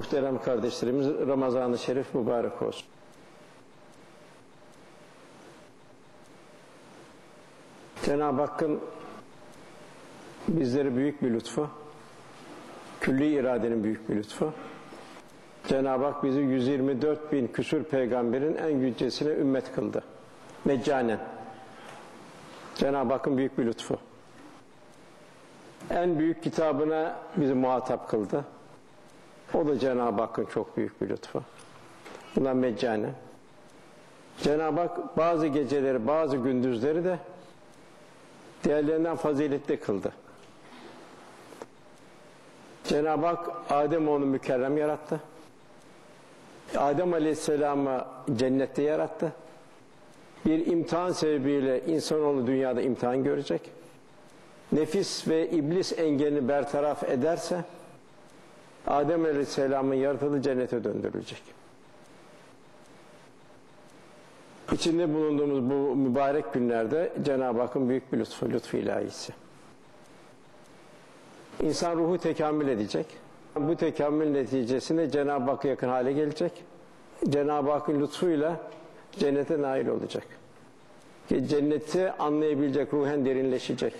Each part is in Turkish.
Muhterem kardeşlerimiz Ramazan-ı Şerif mübarek olsun. Cenab-ı Hakk'ın bizlere büyük bir lütfu, külli iradenin büyük bir lütfu. Cenab-ı Hak bizi 124 bin küsur peygamberin en yücesine ümmet kıldı. Meccanen. Cenab-ı Hakk'ın büyük bir lütfu. En büyük kitabına bizi muhatap kıldı. O da Cenab-ı Hakk'ın çok büyük bir lütfu. Bundan meccanen. Cenab-ı Hak bazı geceleri, bazı gündüzleri de diğerlerinden faziletli kıldı. Cenab-ı Hak Adem onu mükerrem yarattı. Adem Aleyhisselam'ı cennette yarattı. Bir imtihan sebebiyle insanoğlu dünyada imtihan görecek. Nefis ve iblis engelini bertaraf ederse Adem Aleyhisselam'ın yaratıldığı cennete döndürülecek. İçinde bulunduğumuz bu mübarek günlerde Cenab-ı Hakk'ın büyük bir lütfu, lütfu ilahisi. İnsan ruhu tekamül edecek. Bu tekamül neticesinde Cenab-ı Hakk'a yakın hale gelecek. Cenab-ı Hakk'ın lütfuyla cennete nail olacak. Cenneti anlayabilecek, ruhen derinleşecek.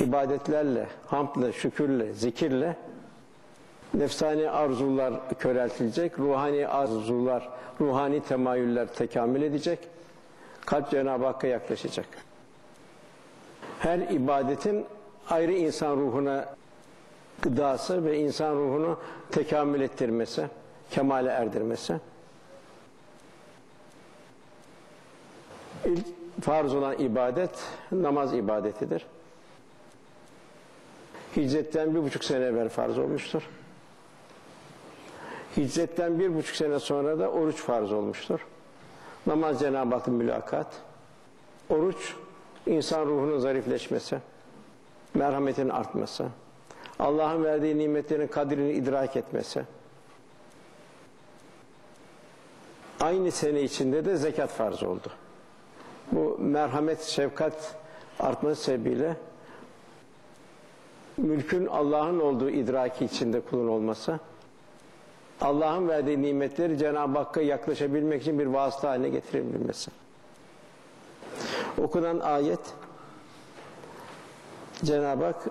İbadetlerle, hamdle, şükürle, zikirle nefsani arzular köreltilecek, ruhani arzular, ruhani temayüller tekamül edecek. Kalp Cenab-ı Hakk'a yaklaşacak. Her ibadetin ayrı insan ruhuna gıdası ve insan ruhunu tekamül ettirmesi, kemale erdirmesi. İlk farz olan ibadet namaz ibadetidir. Hicretten bir buçuk sene evvel farz olmuştur. Hicretten bir buçuk sene sonra da oruç farz olmuştur. Namaz Cenab-ı Hakk'ın mülakat. Oruç, insan ruhunun zarifleşmesi, merhametin artması, Allah'ın verdiği nimetlerin kadrini idrak etmesi. Aynı sene içinde de zekat farz oldu. Bu merhamet, şefkat artması sebebiyle mülkün Allah'ın olduğu idraki içinde kulun olması, Allah'ın verdiği nimetleri Cenab-ı Hakk'a yaklaşabilmek için bir vasıta haline getirebilmesi. Okunan ayet Cenab-ı Hak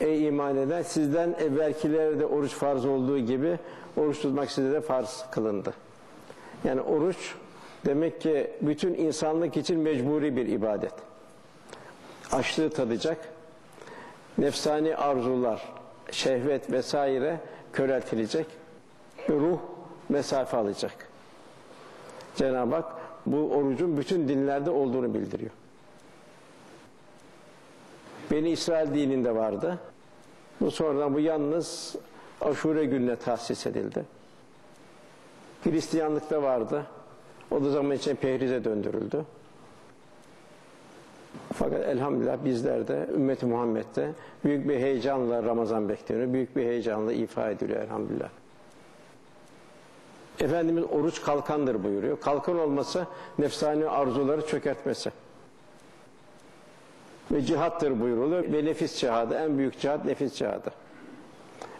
ey iman eden sizden evvelkilerde oruç farz olduğu gibi oruç tutmak size de farz kılındı. Yani oruç demek ki bütün insanlık için mecburi bir ibadet. Açlığı tadacak, nefsani arzular, şehvet vesaire köreltilecek, ruh mesafe alacak. Cenab-ı Hak bu orucun bütün dinlerde olduğunu bildiriyor. Beni İsrail dininde vardı. Bu sonradan bu yalnız aşure gününe tahsis edildi. Hristiyanlıkta vardı. O da zaman için pehrize döndürüldü. Fakat elhamdülillah bizler de ümmeti Muhammed'de büyük bir heyecanla Ramazan bekleniyor. Büyük bir heyecanla ifa ediliyor elhamdülillah. Efendimiz oruç kalkandır buyuruyor. Kalkan olması nefsani arzuları çökertmesi. Ve cihattır buyuruluyor. Ve nefis cihadı. En büyük cihat nefis cihadı.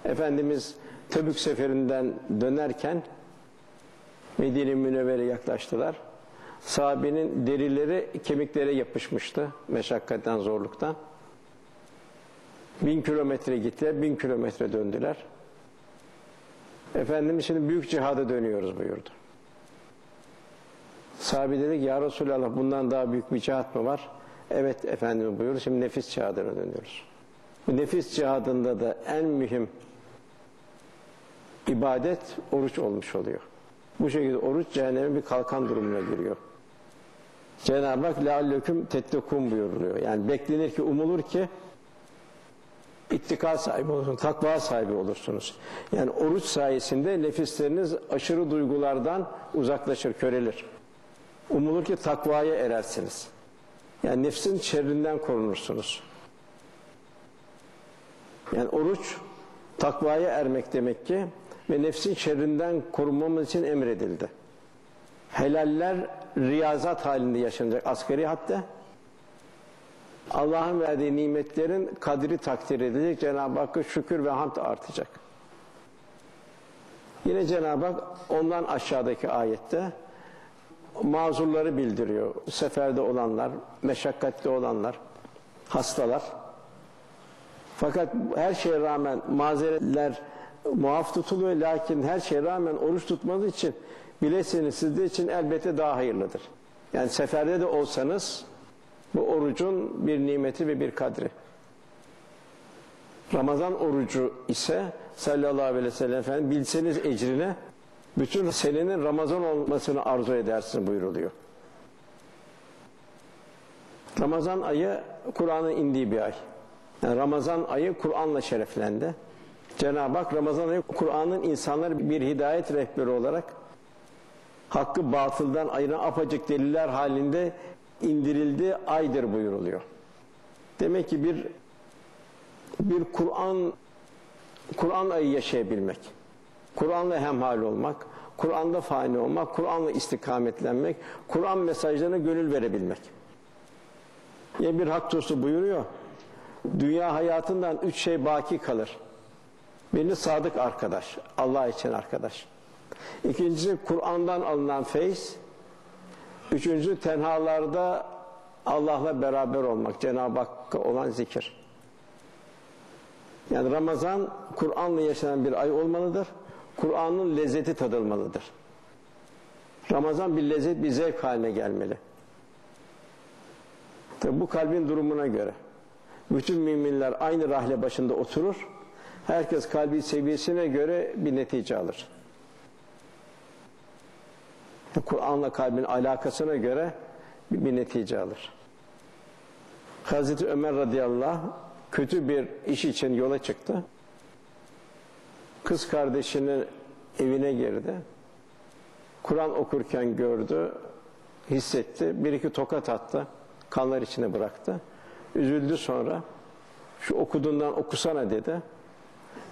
Efendimiz Tebük seferinden dönerken Medine Münevvere yaklaştılar. Sahabenin derileri kemiklere yapışmıştı meşakkatten, zorluktan. Bin kilometre gittiler, bin kilometre döndüler. Efendimiz şimdi büyük cihada dönüyoruz buyurdu. Sahabe dedi ki ya Resulallah bundan daha büyük bir cihat mı var? Evet Efendimiz buyurdu. Şimdi nefis cihadına dönüyoruz. Bu nefis cihadında da en mühim ibadet oruç olmuş oluyor. Bu şekilde oruç cehennemin bir kalkan durumuna giriyor. Cenab-ı Hak lealleküm tettekûn buyuruluyor. Yani beklenir ki, umulur ki ittika sahibi olursunuz, takva sahibi olursunuz. Yani oruç sayesinde nefisleriniz aşırı duygulardan uzaklaşır, körelir. Umulur ki takvaya erersiniz. Yani nefsin şerrinden korunursunuz. Yani oruç takvaya ermek demek ki ve nefsin şerrinden korunmamız için emredildi. Helaller riyazat halinde yaşanacak askeri hatta. Allah'ın verdiği nimetlerin kadri takdir edilecek. Cenab-ı Hakk'a şükür ve hamd artacak. Yine Cenab-ı Hak ondan aşağıdaki ayette mazurları bildiriyor. Seferde olanlar, meşakkatli olanlar, hastalar. Fakat her şeye rağmen mazeretler muaf tutuluyor. Lakin her şeye rağmen oruç tutmanız için bilesiniz sizde için elbette daha hayırlıdır. Yani seferde de olsanız bu orucun bir nimeti ve bir kadri. Ramazan orucu ise sallallahu aleyhi ve sellem efendim bilseniz ecrine bütün senenin Ramazan olmasını arzu edersin buyuruluyor. Ramazan ayı Kur'an'ın indiği bir ay. Yani Ramazan ayı Kur'an'la şereflendi. Cenab-ı Hak Ramazan ayı Kur'an'ın insanları bir hidayet rehberi olarak hakkı batıldan ayıran apacık deliller halinde indirildi aydır buyuruluyor. Demek ki bir bir Kur'an Kur'an ayı yaşayabilmek, Kur'an'la hemhal olmak, Kur'an'da fani olmak, Kur'an'la istikametlenmek, Kur'an mesajlarına gönül verebilmek. Yine bir hak dostu buyuruyor, dünya hayatından üç şey baki kalır. Birini sadık arkadaş, Allah için arkadaş. İkincisi Kur'an'dan alınan feyiz. Üçüncü tenhalarda Allah'la beraber olmak, Cenab-ı Hakk'a olan zikir. Yani Ramazan Kur'an'la yaşanan bir ay olmalıdır. Kur'an'ın lezzeti tadılmalıdır. Ramazan bir lezzet, bir zevk haline gelmeli. Tabi bu kalbin durumuna göre. Bütün müminler aynı rahle başında oturur. Herkes kalbi seviyesine göre bir netice alır. Kur'an'la kalbin alakasına göre bir, bir netice alır. Hazreti Ömer radıyallahu kötü bir iş için yola çıktı. Kız kardeşinin evine girdi. Kur'an okurken gördü, hissetti. Bir iki tokat attı. Kanlar içine bıraktı. Üzüldü sonra. Şu okuduğundan okusana dedi.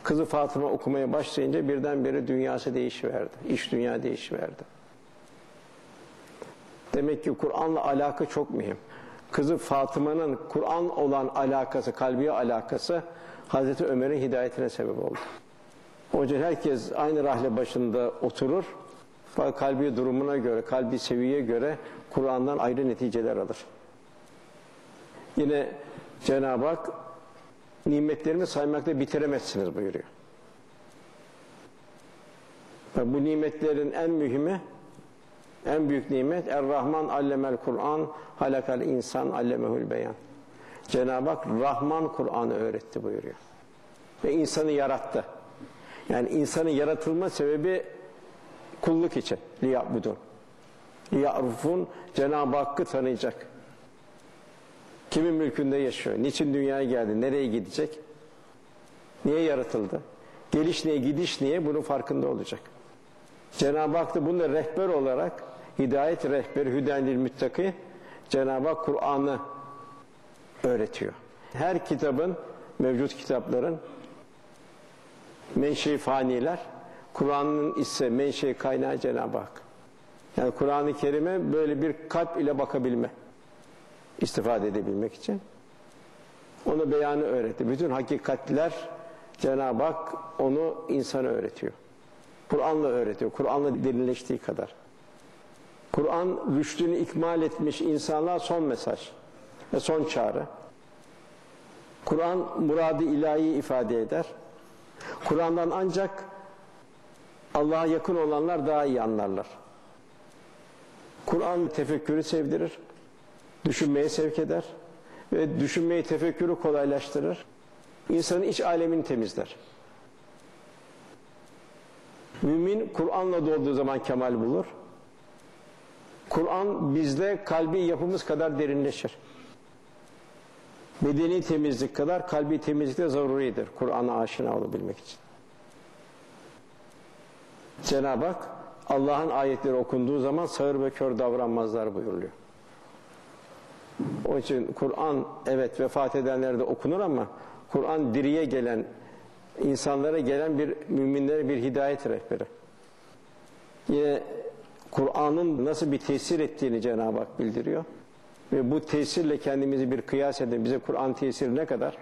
Kızı Fatıma okumaya başlayınca birdenbire dünyası değişiverdi. İş dünya değişiverdi. Demek ki Kur'an'la alaka çok mühim. Kızı Fatıma'nın Kur'an olan alakası, kalbiye alakası Hazreti Ömer'in hidayetine sebep oldu. İçin herkes aynı rahle başında oturur. Fakat kalbi durumuna göre, kalbi seviyeye göre Kur'an'dan ayrı neticeler alır. Yine Cenab-ı Hak nimetlerimi saymakta bitiremezsiniz buyuruyor. Bu nimetlerin en mühimi en büyük nimet Er-Rahman allemel Kur'an halakal insan allemehül beyan. Cenab-ı Hak Rahman Kur'an'ı öğretti buyuruyor. Ve insanı yarattı. Yani insanın yaratılma sebebi kulluk için. Liya'budun. Liya'rufun Cenab-ı Hakk'ı tanıyacak. Kimin mülkünde yaşıyor? Niçin dünyaya geldi? Nereye gidecek? Niye yaratıldı? Geliş niye, gidiş niye? Bunun farkında olacak. Cenab-ı Hak da bunu rehber olarak hidayet rehberi hüdenlil müttaki Cenab-ı Kur'an'ı öğretiyor. Her kitabın, mevcut kitapların menşei faniler, Kur'an'ın ise menşei kaynağı Cenab-ı Hak. Yani Kur'an-ı Kerim'e böyle bir kalp ile bakabilme, istifade edebilmek için. Onu beyanı öğretti. Bütün hakikatler Cenab-ı Hak onu insana öğretiyor. Kur'an'la öğretiyor. Kur'an'la derinleştiği kadar. Kur'an rüştünü ikmal etmiş insanlığa son mesaj ve son çağrı. Kur'an muradı ilahi ifade eder. Kur'an'dan ancak Allah'a yakın olanlar daha iyi anlarlar. Kur'an tefekkürü sevdirir, düşünmeye sevk eder ve düşünmeyi tefekkürü kolaylaştırır. İnsanın iç alemini temizler. Mümin Kur'an'la dolduğu zaman kemal bulur. Kur'an bizde kalbi yapımız kadar derinleşir. Bedeni temizlik kadar kalbi temizlik de zaruridir. Kur'an'a aşina olabilmek için. Cenab-ı Hak Allah'ın ayetleri okunduğu zaman sağır ve kör davranmazlar buyuruluyor. Onun için Kur'an evet vefat edenlerde okunur ama Kur'an diriye gelen insanlara gelen bir müminlere bir hidayet rehberi. Yine Kur'an'ın nasıl bir tesir ettiğini Cenab-ı Hak bildiriyor. Ve bu tesirle kendimizi bir kıyas edin. Bize Kur'an tesiri ne kadar?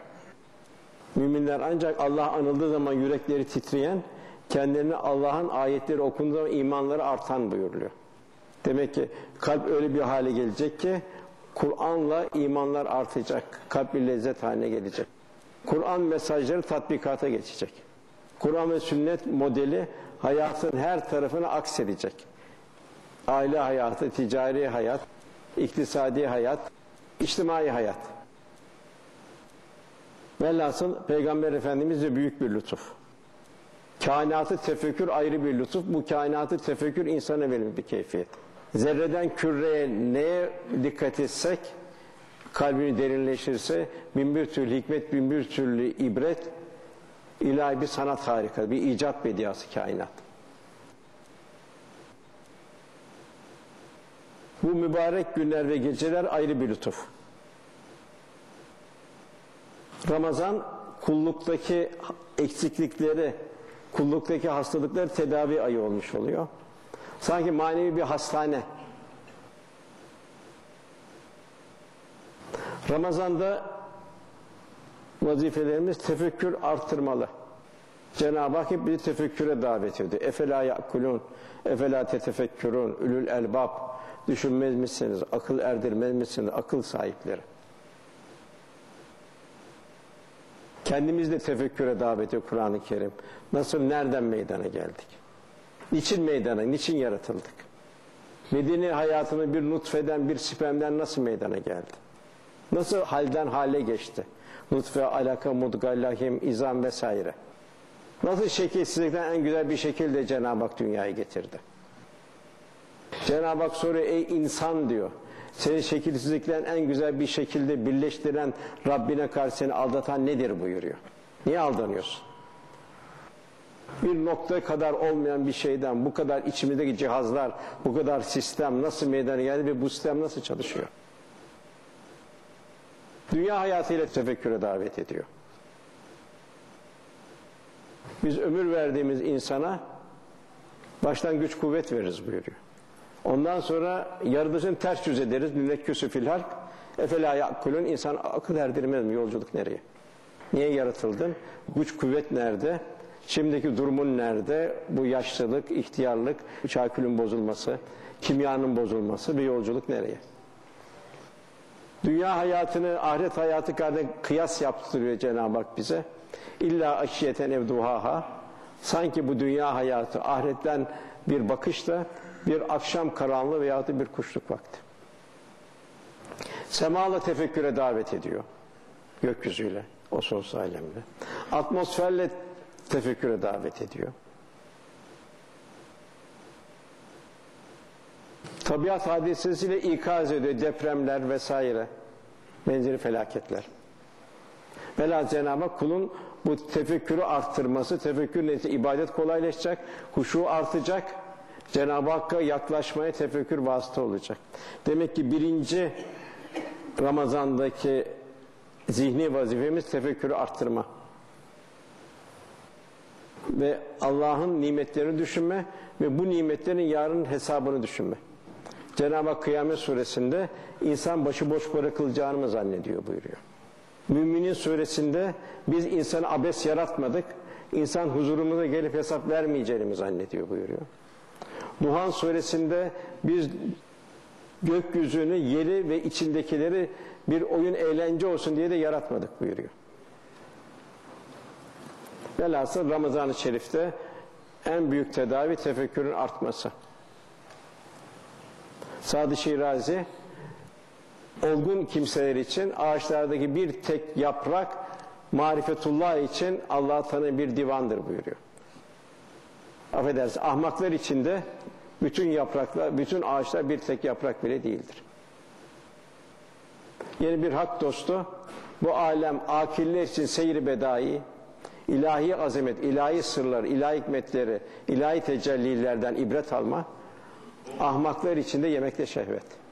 Müminler ancak Allah anıldığı zaman yürekleri titreyen kendilerine Allah'ın ayetleri okunduğu zaman imanları artan buyuruluyor. Demek ki kalp öyle bir hale gelecek ki Kur'an'la imanlar artacak. Kalp bir lezzet haline gelecek. Kur'an mesajları tatbikata geçecek. Kur'an ve sünnet modeli hayatın her tarafına aksedecek. Aile hayatı, ticari hayat, iktisadi hayat, içtimai hayat. Velhasıl Peygamber Efendimiz de büyük bir lütuf. Kainatı tefekkür ayrı bir lütuf. Bu kainatı tefekkür insana verilmiş bir keyfiyet. Zerreden küreye neye dikkat etsek, kalbini derinleşirse bin bir türlü hikmet, bin bir türlü ibret, ilahi bir sanat harika, bir icat bediası kainat. Bu mübarek günler ve geceler ayrı bir lütuf. Ramazan kulluktaki eksiklikleri, kulluktaki hastalıkları tedavi ayı olmuş oluyor. Sanki manevi bir hastane. Ramazan'da vazifelerimiz tefekkür arttırmalı. Cenab-ı Hak hep bizi tefekküre davet ediyor. Efela yakulun, efela tetefekkürün, ülül elbab. Düşünmez misiniz, akıl erdirmez misiniz, akıl sahipleri. Kendimiz de tefekküre davet ediyor Kur'an-ı Kerim. Nasıl, nereden meydana geldik? Niçin meydana, niçin yaratıldık? Medeni hayatını bir nutfeden, bir spermden nasıl meydana geldi? Nasıl halden hale geçti? Nutfe, alaka, mudga, lahim, izam vesaire. Nasıl şekilsizlikten en güzel bir şekilde Cenab-ı Hak dünyayı getirdi? Cenab-ı Hak soruyor ey insan diyor. Seni şekilsizlikten en güzel bir şekilde birleştiren Rabbine karşı seni aldatan nedir buyuruyor. Niye aldanıyorsun? Bir nokta kadar olmayan bir şeyden bu kadar içimizdeki cihazlar, bu kadar sistem nasıl meydana geldi ve bu sistem nasıl çalışıyor? Dünya hayatıyla tefekküre davet ediyor. Biz ömür verdiğimiz insana baştan güç kuvvet veririz buyuruyor. Ondan sonra yaratılışını ters yüz ederiz. Münekküsü fil hark. Efela yakulun insan akıl erdirmez mi? Yolculuk nereye? Niye yaratıldın? Güç kuvvet nerede? Şimdiki durumun nerede? Bu yaşlılık, ihtiyarlık, çakülün bozulması, kimyanın bozulması bir yolculuk nereye? Dünya hayatını ahiret hayatı kadar kıyas yaptırıyor Cenab-ı Hak bize. İlla aşiyeten evduhaha. Sanki bu dünya hayatı ahiretten bir bakışla bir akşam karanlığı veya da bir kuşluk vakti. Semala tefekküre davet ediyor. Gökyüzüyle, o sonsuz alemle. Atmosferle tefekküre davet ediyor. Tabiat hadisesiyle ikaz ediyor. Depremler vesaire. Benzeri felaketler. Velhâsıl Cenab-ı kulun bu tefekkürü arttırması, tefekkür neyse ibadet kolaylaşacak, huşu artacak, Cenab-ı Hakk'a yaklaşmaya tefekkür vasıta olacak. Demek ki birinci Ramazan'daki zihni vazifemiz tefekkürü arttırma. Ve Allah'ın nimetlerini düşünme ve bu nimetlerin yarın hesabını düşünme. Cenab-ı Hak Kıyamet Suresinde insan başıboş bırakılacağını mı zannediyor buyuruyor. Müminin suresinde biz insanı abes yaratmadık, insan huzurumuza gelip hesap vermeyeceğini mi zannediyor buyuruyor. Duhan suresinde biz gökyüzünü, yeri ve içindekileri bir oyun eğlence olsun diye de yaratmadık buyuruyor. Velhasıl Ramazan-ı Şerif'te en büyük tedavi tefekkürün artması. Sadı Şirazi olgun kimseler için ağaçlardaki bir tek yaprak marifetullah için Allah tanı bir divandır buyuruyor. Affedersin ahmaklar içinde bütün yapraklar, bütün ağaçlar bir tek yaprak bile değildir. Yeni bir hak dostu bu alem akiller için seyri bedai, ilahi azamet, ilahi sırlar, ilahi hikmetleri, ilahi tecellilerden ibret alma, ahmaklar içinde yemekte şehvet.